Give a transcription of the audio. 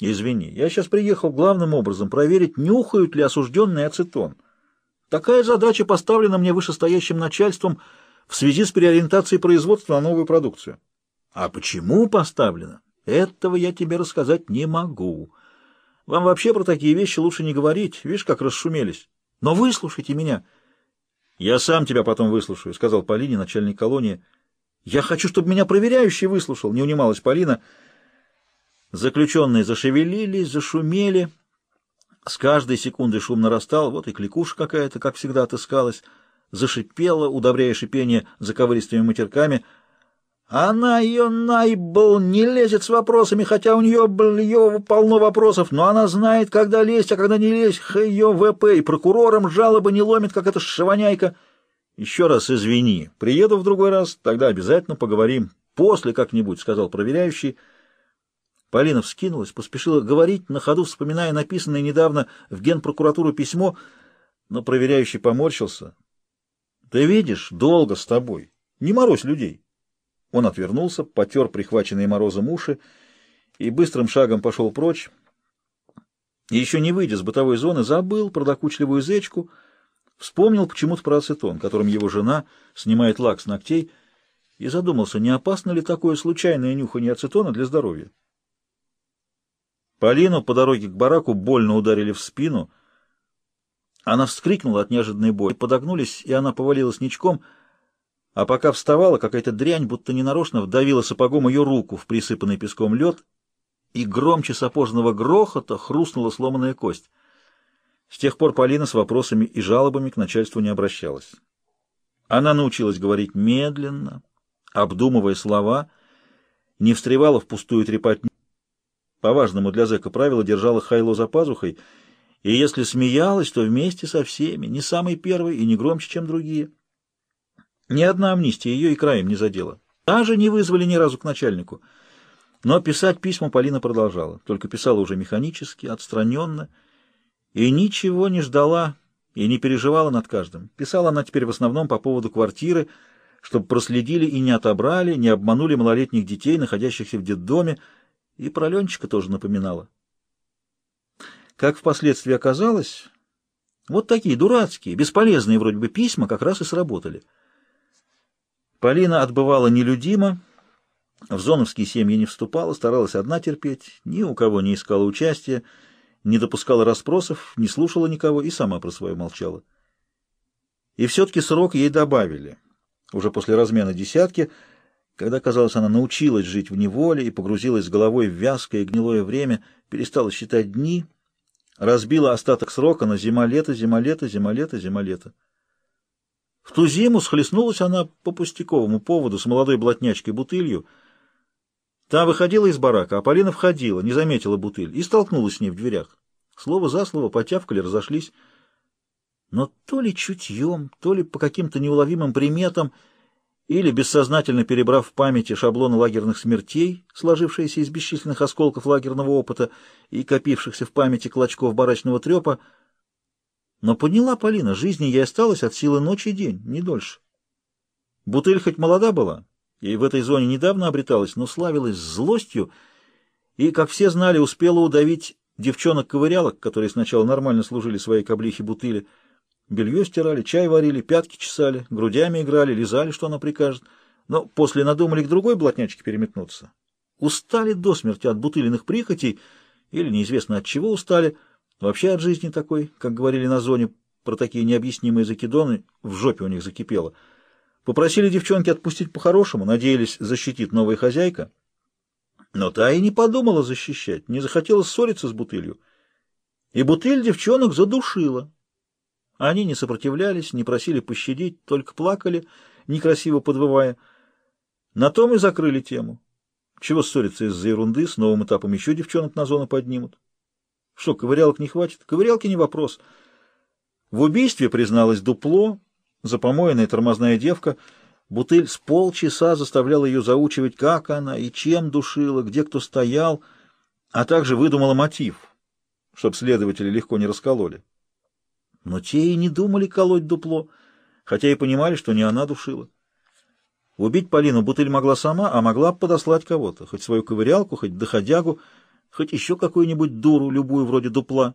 Извини, я сейчас приехал главным образом проверить, нюхают ли осужденный ацетон. Такая задача поставлена мне вышестоящим начальством в связи с переориентацией производства на новую продукцию. А почему поставлена? Этого я тебе рассказать не могу. Вам вообще про такие вещи лучше не говорить. Видишь, как расшумелись. Но выслушайте меня. Я сам тебя потом выслушаю, — сказал Полине, начальник колонии. Я хочу, чтобы меня проверяющий выслушал, — не унималась Полина. Заключенные зашевелились, зашумели. С каждой секундой шум нарастал, вот и кликуша какая-то, как всегда, отыскалась, зашипела, удобряя шипение заковыристыми матерками. Она ее найбл не лезет с вопросами, хотя у нее, блё, полно вопросов, но она знает, когда лезть, а когда не лезть, ее ВП, и прокурором жалобы не ломит, как эта шиваняйка. Еще раз извини, приеду в другой раз, тогда обязательно поговорим. После как-нибудь, — сказал проверяющий, — Полина вскинулась, поспешила говорить, на ходу вспоминая написанное недавно в генпрокуратуру письмо, но проверяющий поморщился. — Ты видишь, долго с тобой. Не морозь людей. Он отвернулся, потер прихваченные морозом уши и быстрым шагом пошел прочь. И еще не выйдя с бытовой зоны, забыл про докучливую зечку, вспомнил почему-то про ацетон, которым его жена снимает лак с ногтей, и задумался, не опасно ли такое случайное нюхание ацетона для здоровья. Полину по дороге к бараку больно ударили в спину. Она вскрикнула от неожиданной боли. Подогнулись, и она повалилась ничком, а пока вставала, какая-то дрянь, будто ненарочно, вдавила сапогом ее руку в присыпанный песком лед, и громче сапожного грохота хрустнула сломанная кость. С тех пор Полина с вопросами и жалобами к начальству не обращалась. Она научилась говорить медленно, обдумывая слова, не встревала в пустую трепотню, по важному для зэка правилу держала Хайло за пазухой, и если смеялась, то вместе со всеми, не самый первый и не громче, чем другие. Ни одна амнистия ее и краем не задела. Даже не вызвали ни разу к начальнику. Но писать письма Полина продолжала, только писала уже механически, отстраненно, и ничего не ждала и не переживала над каждым. Писала она теперь в основном по поводу квартиры, чтобы проследили и не отобрали, не обманули малолетних детей, находящихся в детдоме, и про Ленчика тоже напоминала. Как впоследствии оказалось, вот такие дурацкие, бесполезные вроде бы письма как раз и сработали. Полина отбывала нелюдимо, в зоновские семьи не вступала, старалась одна терпеть, ни у кого не искала участия, не допускала расспросов, не слушала никого и сама про свое молчала. И все-таки срок ей добавили. Уже после размена десятки — когда, казалось, она научилась жить в неволе и погрузилась головой в вязкое и гнилое время, перестала считать дни, разбила остаток срока на зима-лето, зима-лето, зима-лето, зима-лето. В ту зиму схлестнулась она по пустяковому поводу с молодой блатнячкой бутылью. Та выходила из барака, а Полина входила, не заметила бутыль и столкнулась с ней в дверях. Слово за слово потявкали, разошлись. Но то ли чутьем, то ли по каким-то неуловимым приметам — или, бессознательно перебрав в памяти шаблоны лагерных смертей, сложившиеся из бесчисленных осколков лагерного опыта и копившихся в памяти клочков барачного трепа, но подняла Полина, жизни ей осталось от силы ночи и день, не дольше. Бутыль хоть молода была, и в этой зоне недавно обреталась, но славилась злостью, и, как все знали, успела удавить девчонок-ковырялок, которые сначала нормально служили своей каблихе бутыли, Белье стирали, чай варили, пятки чесали, грудями играли, лизали, что она прикажет. Но после надумали к другой блатнячке переметнуться. Устали до смерти от бутыльных прихотей, или неизвестно от чего устали, вообще от жизни такой, как говорили на зоне, про такие необъяснимые закидоны, в жопе у них закипело. Попросили девчонки отпустить по-хорошему, надеялись, защитит новая хозяйка. Но та и не подумала защищать, не захотела ссориться с бутылью. И бутыль девчонок задушила. Они не сопротивлялись, не просили пощадить, только плакали, некрасиво подвывая. На том и закрыли тему. Чего ссориться из-за ерунды, с новым этапом еще девчонок на зону поднимут. Что, ковырялок не хватит? Ковырялки не вопрос. В убийстве призналась дупло, запомоенная тормозная девка. Бутыль с полчаса заставляла ее заучивать, как она и чем душила, где кто стоял, а также выдумала мотив, чтобы следователи легко не раскололи. Но те и не думали колоть дупло, хотя и понимали, что не она душила. Убить Полину Бутыль могла сама, а могла подослать кого-то, хоть свою ковырялку, хоть доходягу, Хоть еще какую-нибудь дуру, любую вроде дупла.